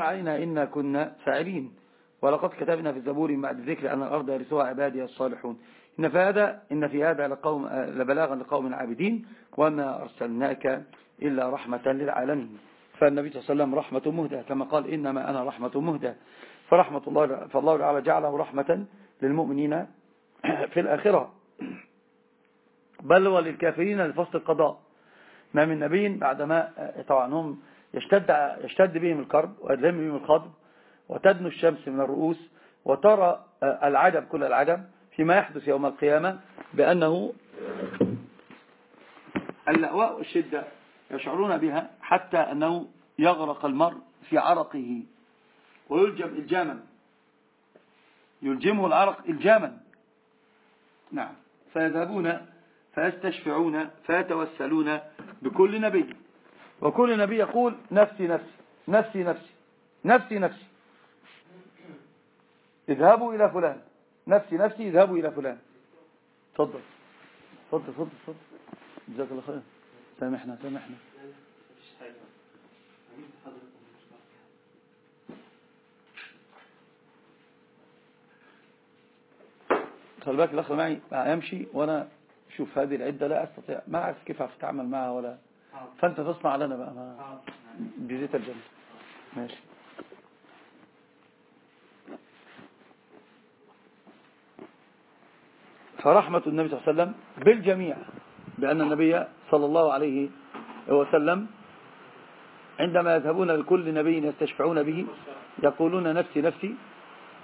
علينا إنا كنا فاعلين. ولقد كتبنا في الزبور بعد الذكر أن الأرض يرثها عبادي الصالحون. إن في هذا إن في هذا لقوم لبلاغا لقوم عابدين وما أرسلناك إلا رحمة للعالمين. فالنبي صلى الله عليه وسلم رحمة مهدى كما قال إنما أنا رحمة مهدى فرحمة الله فالله تعالى جعله رحمة للمؤمنين في الآخرة. بل وللكافرين لفصل القضاء. ما من نبي بعدما طبعا هم يشتد, يشتد بهم الكرب ويدلم بهم الخضب وتدنو الشمس من الرؤوس وترى العجب كل العجب فيما يحدث يوم القيامة بأنه اللأواء والشدة يشعرون بها حتى أنه يغرق المرء في عرقه ويلجم إلجاما. يلجمه العرق إلجاما. نعم. فيذهبون فيستشفعون فيتوسلون بكل نبي. وكل نبي يقول نفسي نفسي نفسي نفسي نفسي نفسي. اذهبوا إلى فلان. نفسي نفسي اذهبوا إلى فلان. تفضل. تفضل تفضل تفضل. جزاك الله خير. سامحنا سامحنا. خلي بالك الآخر معي يمشي وأنا شوف هذه العدة لا أستطيع ما أعرف كيف أتعامل معها ولا فأنت تصنع لنا بقى ما بزيت الجنة. ماشي. فرحمة النبي صلى الله عليه وسلم بالجميع بأن النبي صلى الله عليه وسلم عندما يذهبون لكل نبي يستشفعون به يقولون نفسي نفسي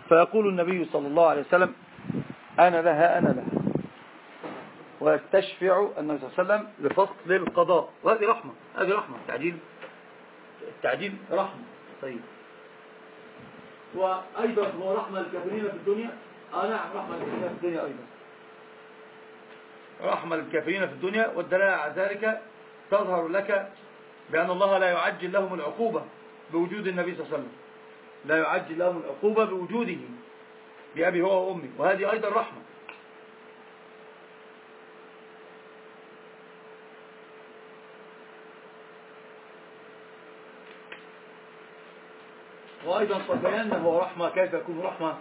فيقول النبي صلى الله عليه وسلم أنا لها أنا لها. ويستشفع النبي صلى الله عليه وسلم لفصل القضاء. وهذه رحمة هذه رحمة التعجيل التعجيل رحمة. طيب. وأيضا هو رحمة للكافرين في الدنيا. آه نعم رحمة للكافرين في الدنيا أيضا. رحمة للكافرين في الدنيا والدلالة على ذلك تظهر لك بأن الله لا يعجل لهم العقوبة بوجود النبي صلى الله عليه وسلم. لا يعجل لهم العقوبة بوجوده بأبي هو وأمي. وهذه أيضا رحمة. وأيضا بينا هو رحمة كيف يكون رحمة؟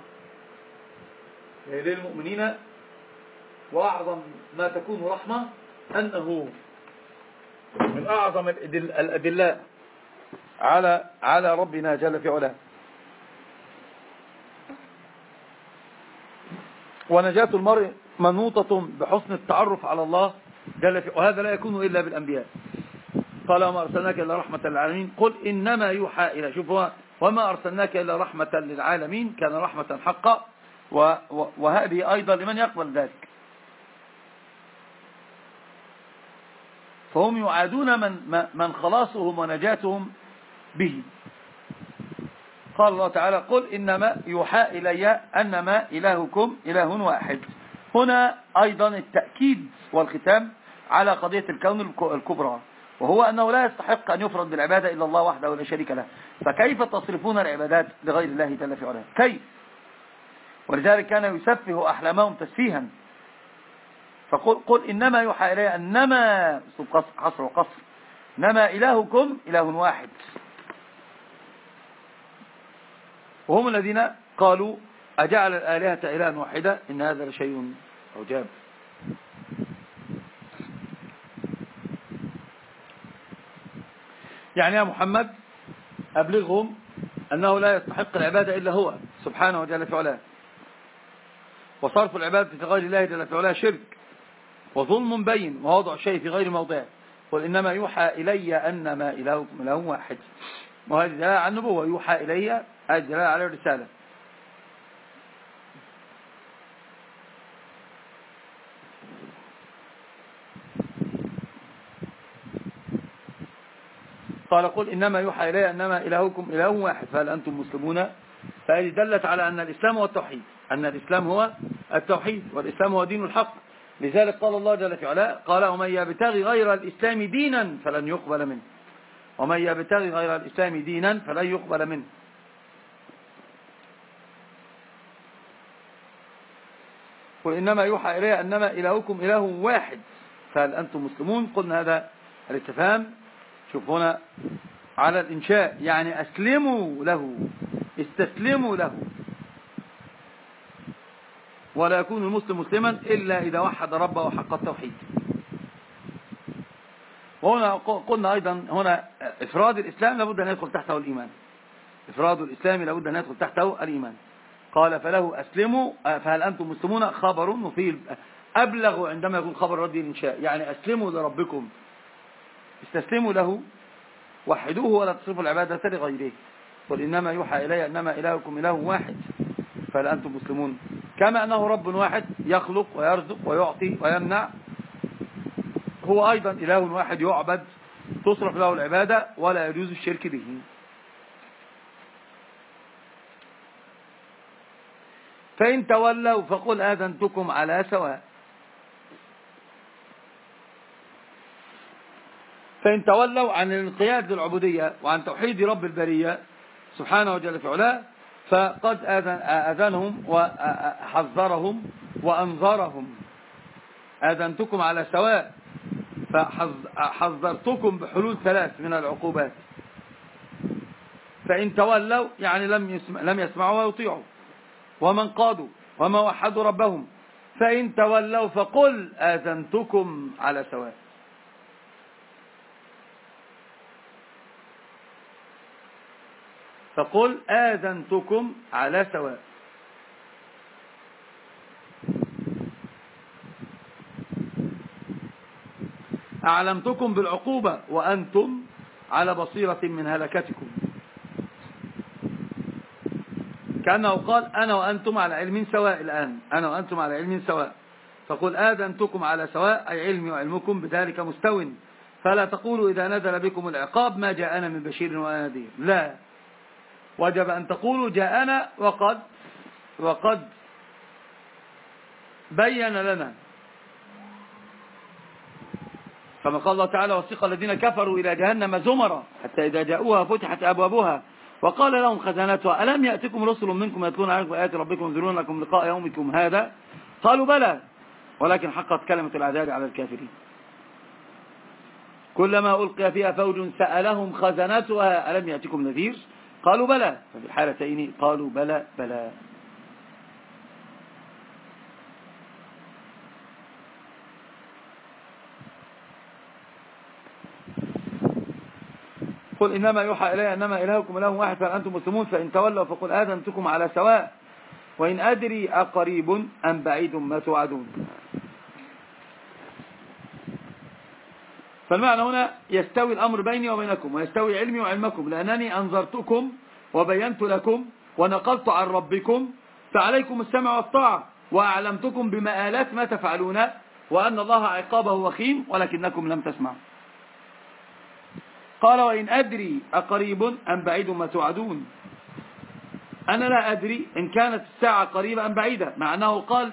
للمؤمنين. وأعظم ما تكون رحمة أنه من أعظم الأدلاء على على ربنا جل في علاه. ونجاة المرء منوطة بحسن التعرف على الله جل في وهذا لا يكون إلا بالأنبياء. قال وما أرسلناك إلا رحمة للعالمين. قل إنما يوحى إلى شوف وما أرسلناك إلا رحمة للعالمين كان رحمة حقا وهذه أيضا لمن يقبل ذلك. فهم يعادون من, من خلاصهم ونجاتهم به قال الله تعالى قل إنما يوحى إلي أنما إلهكم إله واحد. هنا أيضا التأكيد والختام على قضية الكون الكبرى. وهو أنه لا يستحق أن يفرض بالعبادة إلا الله وحده ولا شريك له. فكيف تصرفون العبادات لغير الله جل في علاه؟ كيف؟ ولذلك كان يسفه أحلامهم تسفيها. فقل قل إنما يوحى إلي أنما حصر وقصر. إنما إلهكم إله واحد. وهم الذين قالوا أجعل الآلهة إلها واحدة؟ إن هذا لشيء عجاب. يعني يا محمد أبلغهم أنه لا يستحق العبادة إلا هو سبحانه وجل في علاه. وصرف العبادة في غير الله جل في علاه شرك وظلم بين ووضع شيء في غير موضعه قل إنما يوحى إلي أنما إلهكم إله واحد وهذه دلالة على النبوة يوحى إلي هذه دلالة على الرسالة قال قل إنما يوحى إلي أنما إلهكم إله واحد. فهل أنتم مسلمون؟ فهذه دلت على أن الإسلام هو التوحيد أن الإسلام هو التوحيد والإسلام هو دين الحق. لذلك قال الله جل في علاه قال ومن يبتغي غير الإسلام دينا فلن يقبل منه. ومن يبتغي غير الإسلام دينا فلن يقبل منه. وإنما يوحى إليه أنما إلهكم إله واحد. فهل أنتم مسلمون؟ قلنا هذا الاستفهام شوف هنا على الإنشاء يعني أسلموا له استسلموا له. ولا يكون المسلم مسلما إلا إذا وحد ربه حق التوحيد. وهنا قلنا أيضا هنا إفراد الإسلام لابد أن يدخل تحته الإيمان. إفراد الإسلام لابد أن يدخل تحته الإيمان. قال فله أسلموا فهل أنتم مسلمون؟ خبر وفيه أبلغ عندما يكون خبر رد الإنشاء يعني أسلموا لربكم. استسلموا له وحدوه ولا تصرفوا العبادة لغيره قل إنما يوحى إلي أنما إلهكم إله واحد فهل أنتم مسلمون. كما أنه رب واحد يخلق ويرزق ويعطي ويمنع هو أيضا إله واحد يعبد تصرف له العبادة ولا يجوز الشرك به. فإن تولوا فقل آذنتكم على سواء. فإن تولوا عن الانقياد للعبودية وعن توحيد رب البرية سبحانه وجل في علاه فقد أذنهم وحذرهم وأنظرهم. آذنتكم على سواء فحذرتكم بحلول ثلاث من العقوبات. فإن تولوا يعني لم يسمع لم يسمعوا ويطيعوا. ومن قادوا وما وحدوا ربهم. فإن تولوا فقل آذنتكم على سواء. فقل آذنتكم على سواء. أعلمتكم بالعقوبة وأنتم على بصيرة من هلكتكم. كأنه قال أنا وأنتم على علم سواء الآن. أنا وأنتم على علم سواء. فقل آذنتكم على سواء أي علمي وعلمكم بذلك مستو. فلا تقولوا إذا نزل بكم العقاب ما جاءنا من بشير ونذير لا. وجب أن تقولوا جاءنا وقد وقد بين لنا. كما قال الله تعالى وثق الذين كفروا إلى جهنم زمرا حتى إذا جاءوها فتحت أبوابها وقال لهم خزانتها ألم يأتكم رسل منكم يتلون عليكم آيات ربكم ينذرون لكم لقاء يومكم هذا؟ قالوا بلى ولكن حقت كلمة العذاب على الكافرين. كلما ألقي فيها فوج سألهم خزنتها ألم يأتكم نذير؟ قالوا بلى. ففي الحالتين قالوا بلى بلى. قل إنما يوحى إلي أنما إلهكم إله واحد فأنتم مسلمون فإن تولوا فقل آذنتكم على سواء. وإن أدري أقريب أم بعيد ما توعدون. فالمعنى هنا يستوي الأمر بيني وبينكم ويستوي علمي وعلمكم لأنني أنظرتكم وبينت لكم ونقلت عن ربكم فعليكم السمع والطاعة وأعلمتكم بمآلات ما تفعلون وأن الله عقابه وخيم ولكنكم لم تسمعوا. قال وإن أدري أقريب أم بعيد ما توعدون. أنا لا أدري إن كانت الساعة قريبة أم بعيدة مع أنه قال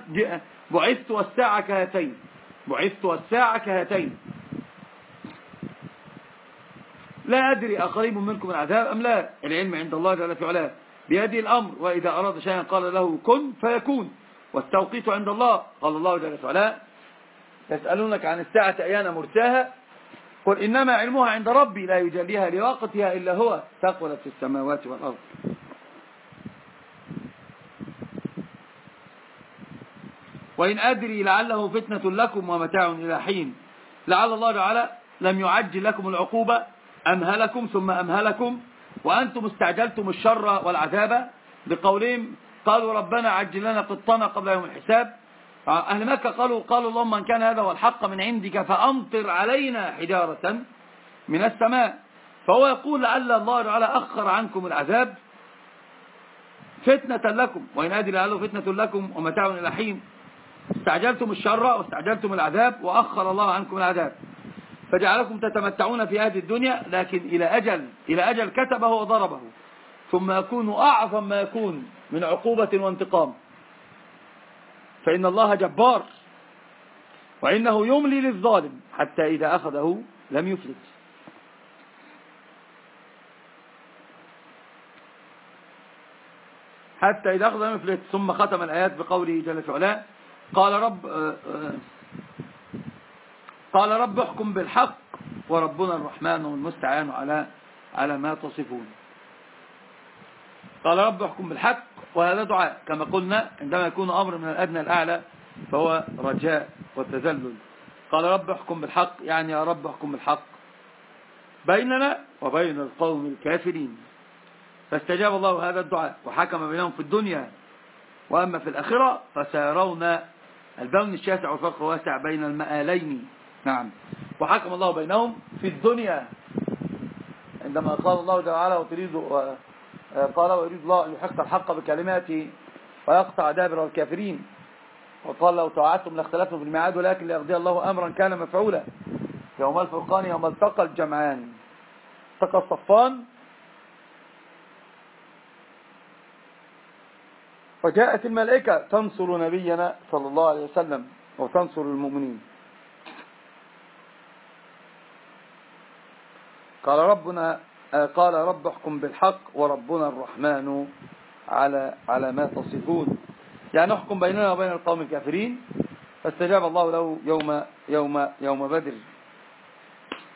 بعثت والساعة كهاتين بعثت والساعة كهاتين. لا أدري أقريب منكم العذاب أم لا. العلم عند الله جل في علاه. بيده الأمر وإذا أراد شيئا قال له كن فيكون. والتوقيت عند الله قال الله جل في علاه. يسألونك عن الساعة أيان مرساها؟ قل إنما علمها عند ربي لا يجليها لوقتها إلا هو. ثقلت في السماوات والأرض. وإن أدري لعله فتنة لكم ومتاع إلى حين. لعل الله تعالى لم يعجل لكم العقوبة. أمهلكم ثم أمهلكم وأنتم استعجلتم الشر والعذاب بقولهم قالوا ربنا عجل لنا قطنا قبل يوم الحساب. أهل مكة قالوا قالوا اللهم من كان هذا هو الحق من عندك فأمطر علينا حجارة من السماء. فهو يقول لعل الله تعالى أخر عنكم العذاب فتنة لكم وإن أدري لعله فتنة لكم ومتاع إلى حين. استعجلتم الشر واستعجلتم العذاب وأخر الله عنكم العذاب. فجعلكم تتمتعون في هذه الدنيا لكن إلى أجل إلى أجل كتبه وضربه. ثم يكون أعظم ما يكون من عقوبة وانتقام. فإن الله جبار وإنه يملي للظالم حتى إذا أخذه لم يفلت. حتى إذا أخذ لم يفلت ثم ختم الآيات بقوله جل في علاه. قال رب آه، آه، قال رب احكم بالحق وربنا الرحمن المستعان على على ما تصفون. قال رب احكم بالحق وهذا دعاء. كما قلنا عندما يكون أمر من الأدنى الأعلى فهو رجاء وتذلل. قال رب احكم بالحق يعني يا رب احكم بالحق. بيننا وبين القوم الكافرين. فاستجاب الله هذا الدعاء وحكم بينهم في الدنيا. وأما في الآخرة فسيرون البون الشاسع والفرق الواسع بين المآلين. نعم. وحكم الله بينهم في الدنيا. عندما قال الله تعالى وتريد قال ويريد الله أن يحق الحق بكلماته ويقطع دابر الكافرين. وقال لو تعاتم لاختلفتم في الميعاد ولكن ليقضي الله أمرا كان مفعولا. يوم الفرقان يوم التقى الجمعان. التقى الصفان. وجاءت الملائكة تنصر نبينا صلى الله عليه وسلم وتنصر المؤمنين. قال ربنا قال رب احكم بالحق وربنا الرحمن على على ما تصفون. يعني احكم بيننا وبين القوم الكافرين. فاستجاب الله له يوم يوم يوم بدر.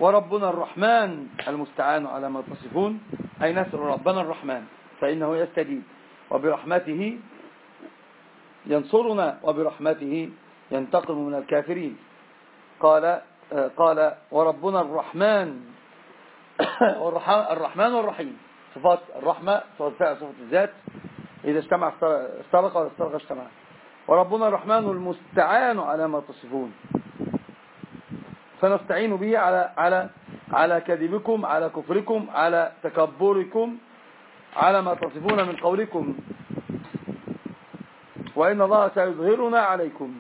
وربنا الرحمن المستعان على ما تصفون. أي نسأل ربنا الرحمن فإنه يستجيب. وبرحمته ينصرنا وبرحمته ينتقم من الكافرين. قال قال وربنا الرحمن الرحمن والرحيم. صفات الرحمة صفة الذات. إذا اجتمع استرق ولا استرق اجتمع. وربنا الرحمن المستعان على ما تصفون. فنستعين به على على على كذبكم على كفركم على تكبركم على ما تصفون من قولكم. وإن الله سيظهرنا عليكم.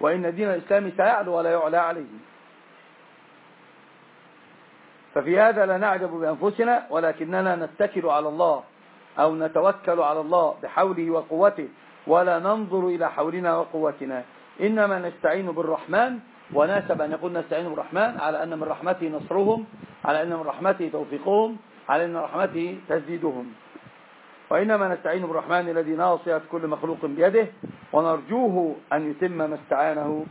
وإن دين الإسلام سيعلو ولا يعلى عليه. ففي هذا لا نعجب بأنفسنا ولكننا نتكل على الله أو نتوكل على الله بحوله وقوته ولا ننظر إلى حولنا وقوتنا. إنما نستعين بالرحمن وناسب أن يقول نستعين بالرحمن على أن من رحمته نصرهم على أن من رحمته توفيقهم على أن من رحمته تسديدهم. وإنما نستعين بالرحمن الذي ناصية كل مخلوق بيده ونرجوه أن يتم ما استعانه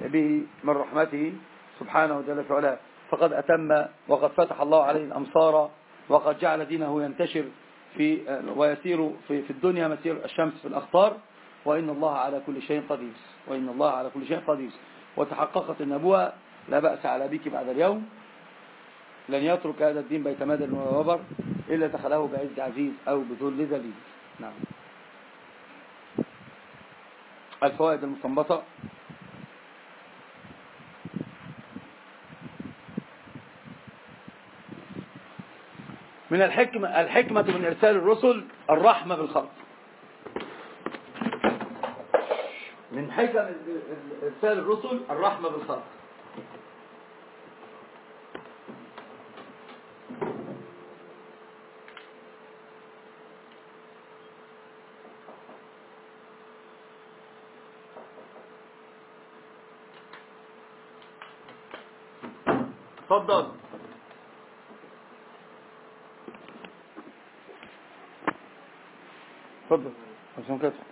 به من رحمته سبحانه علاه فقد أتم وقد فتح الله عليه الأمصار وقد جعل دينه ينتشر في ويسير في, في الدنيا مسير الشمس في الأخطار وإن الله على كل شيء قدير وإن الله على كل شيء قدير. وتحققت النبوة لا بأس على بك بعد اليوم لن يترك هذا الدين بيت مدى وبر إلا دخله بعز عزيز أو بذل ذليل. نعم. الفوائد المستنبطة من الحكمة, الحكمة من إرسال الرسل الرحمة بالخلق. من حكم إرسال الرسل الرحمة بالخلق. تفضل. São Caetano.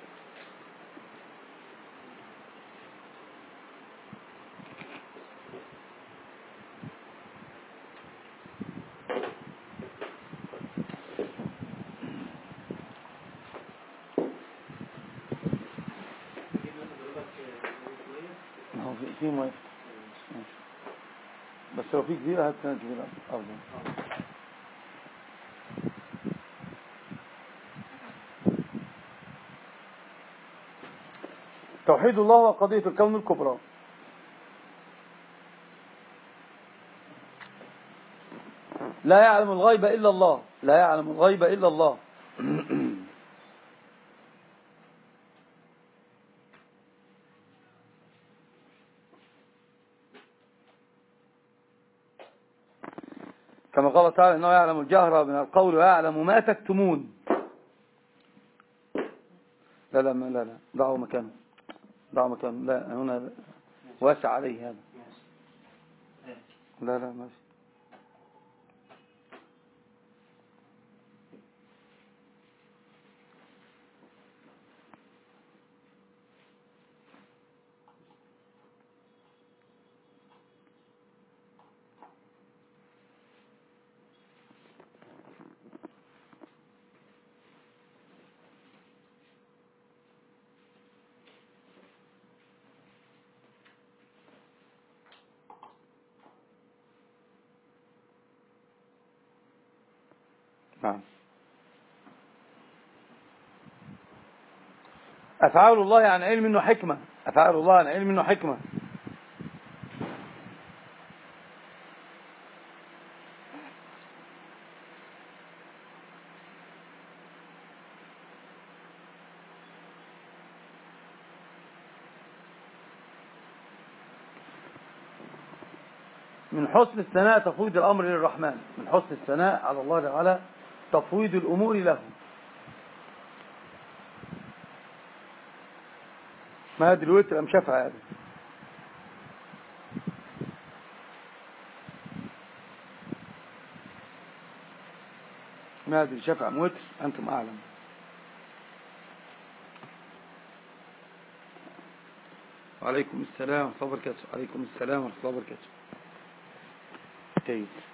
Não, sim. Mas se eu vi, vira a cana de virar. توحيد الله وقضية الكون الكبرى. لا يعلم الغيب إلا الله. لا يعلم الغيب إلا الله. كما قال تعالى إنه يعلم الجهر من القول ويعلم ما تكتمون. لا لا لا لا ضعوا مكانه. ضعوا مكانه لا هنا واسع عليه هذا. لا لا نعم. أفعال الله عن علم إنه حكمة. أفعال الله عن علم إنه حكمة. من حسن الثناء تفويض الأمر للرحمن. من حسن الثناء على الله تعالى تفويض الأمور له ما هذه الوتر أم شفع هذا؟ ما أدري شفع وتر؟ أنتم أعلم. وعليكم السلام ورحمة الله وبركاته. وعليكم السلام ورحمة الله وبركاته. جيد